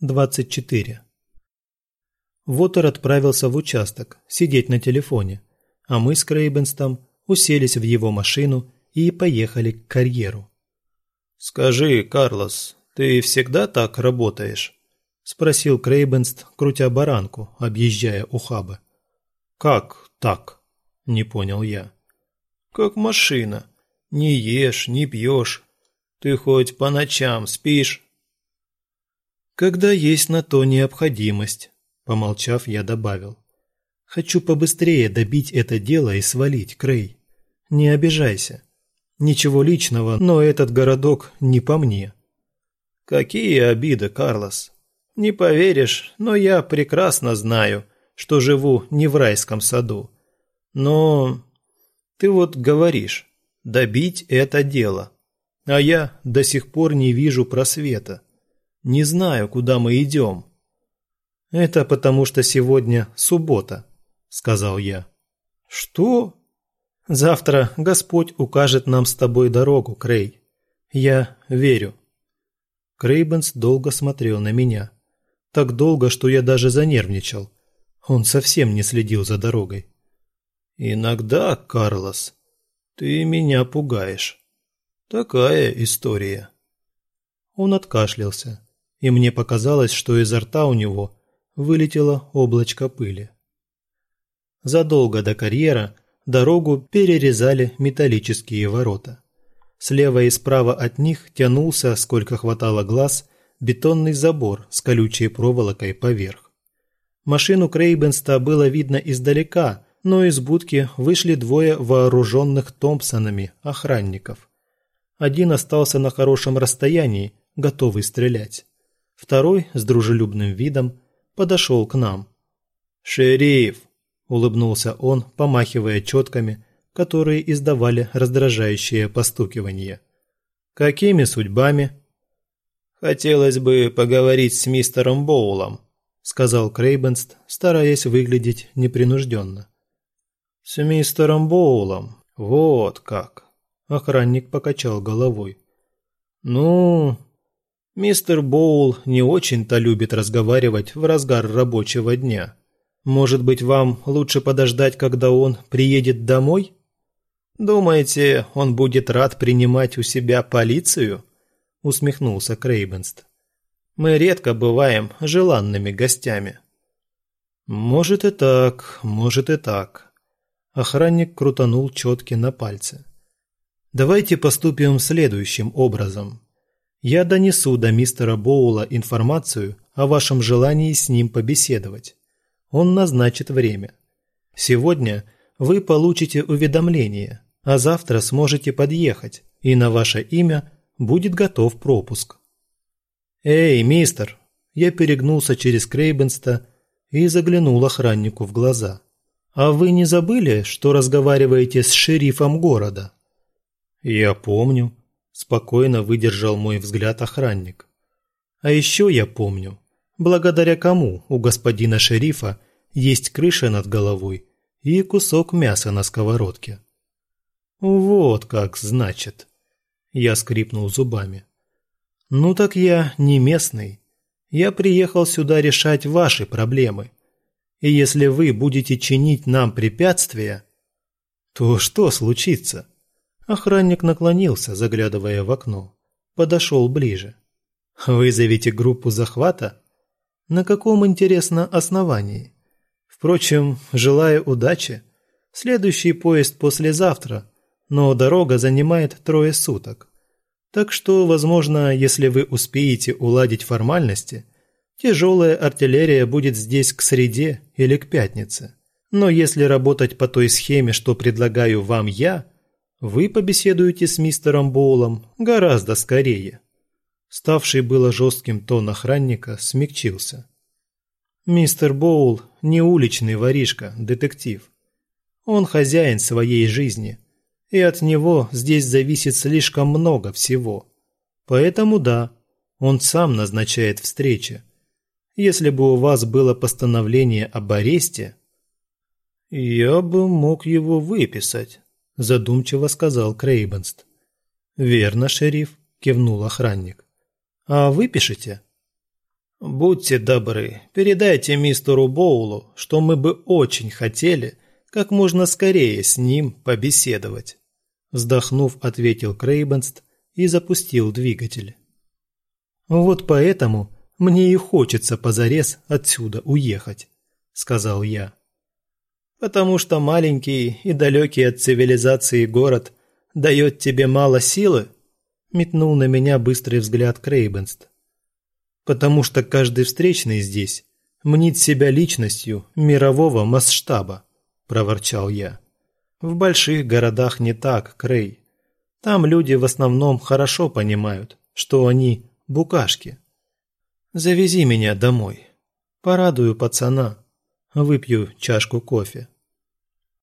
24. Вотер отправился в участок, сидеть на телефоне, а мы с Крейбенстом уселись в его машину и поехали к карьеру. «Скажи, Карлос, ты всегда так работаешь?» – спросил Крейбенст, крутя баранку, объезжая ухабы. «Как так?» – не понял я. «Как машина. Не ешь, не пьешь. Ты хоть по ночам спишь?» «Когда есть на то необходимость», – помолчав, я добавил. «Хочу побыстрее добить это дело и свалить, Крей. Не обижайся. Ничего личного, но этот городок не по мне». «Какие обиды, Карлос. Не поверишь, но я прекрасно знаю, что живу не в райском саду. Но ты вот говоришь, добить это дело. А я до сих пор не вижу просвета. Не знаю, куда мы идем. Это потому, что сегодня суббота, сказал я. Что? Завтра Господь укажет нам с тобой дорогу, Крей. Я верю. Крейбенс долго смотрел на меня. Так долго, что я даже занервничал. Он совсем не следил за дорогой. «Иногда, Карлос, ты меня пугаешь. Такая история». Он откашлялся и мне показалось, что изо рта у него вылетело облачко пыли. Задолго до карьера дорогу перерезали металлические ворота. Слева и справа от них тянулся, сколько хватало глаз, бетонный забор с колючей проволокой поверх. Машину Крейбенста было видно издалека, но из будки вышли двое вооруженных Томпсонами охранников. Один остался на хорошем расстоянии, готовый стрелять. Второй с дружелюбным видом подошел к нам. «Шериф!» – улыбнулся он, помахивая четками, которые издавали раздражающее постукивание. «Какими судьбами?» «Хотелось бы поговорить с мистером Боулом», – сказал Крейбенст, стараясь выглядеть непринужденно. «С мистером Боулом? Вот как!» – охранник покачал головой. «Ну, Мистер Боул не очень-то любит разговаривать в разгар рабочего дня. Может быть, вам лучше подождать, когда он приедет домой? Думаете, он будет рад принимать у себя полицию? усмехнулся Крейбенст. Мы редко бываем желанными гостями. Может и так, может и так. Охранник крутанул четки на пальце. Давайте поступим следующим образом. Я донесу до мистера Боула информацию о вашем желании с ним побеседовать. Он назначит время. Сегодня вы получите уведомление, а завтра сможете подъехать, и на ваше имя будет готов пропуск. Эй, мистер! Я перегнулся через Крейбенста и заглянул охраннику в глаза. А вы не забыли, что разговариваете с шерифом города? Я помню, Спокойно выдержал мой взгляд охранник. А еще я помню, благодаря кому у господина шерифа есть крыша над головой и кусок мяса на сковородке. Вот как значит. Я скрипнул зубами. Ну так я не местный. Я приехал сюда решать ваши проблемы. И если вы будете чинить нам препятствия, то что случится? Охранник наклонился, заглядывая в окно. Подошел ближе. «Вызовите группу захвата? На каком, интересно, основании? Впрочем, желаю удачи. Следующий поезд послезавтра, но дорога занимает трое суток. Так что, возможно, если вы успеете уладить формальности, тяжелая артиллерия будет здесь к среде или к пятнице. Но если работать по той схеме, что предлагаю вам я – вы побеседуете с мистером Боулом гораздо скорее. Ставший было жестким тон охранника смягчился. Мистер Боул не уличный воришка, детектив. Он хозяин своей жизни, и от него здесь зависит слишком много всего. Поэтому да, он сам назначает встречи. Если бы у вас было постановление об аресте, я бы мог его выписать задумчиво сказал Крейбенст. Верно, шериф, кивнул охранник. А вы пишете? Будьте добры, передайте мистеру Боулу, что мы бы очень хотели как можно скорее с ним побеседовать. Вздохнув, ответил Крейбенст и запустил двигатель. Вот поэтому мне и хочется позарез отсюда уехать, сказал я. Потому что маленький и далекий от цивилизации город дает тебе мало силы? Метнул на меня быстрый взгляд Крейбенст. Потому что каждый встречный здесь мнит себя личностью мирового масштаба, проворчал я. В больших городах не так, Крей. Там люди в основном хорошо понимают, что они букашки. Завези меня домой. Порадую пацана. Выпью чашку кофе.